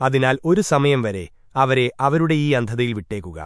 അതിനാൽ ഒരു സമയം വരെ അവരെ അവരുടെ ഈ അന്ധതയിൽ വിട്ടേക്കുക.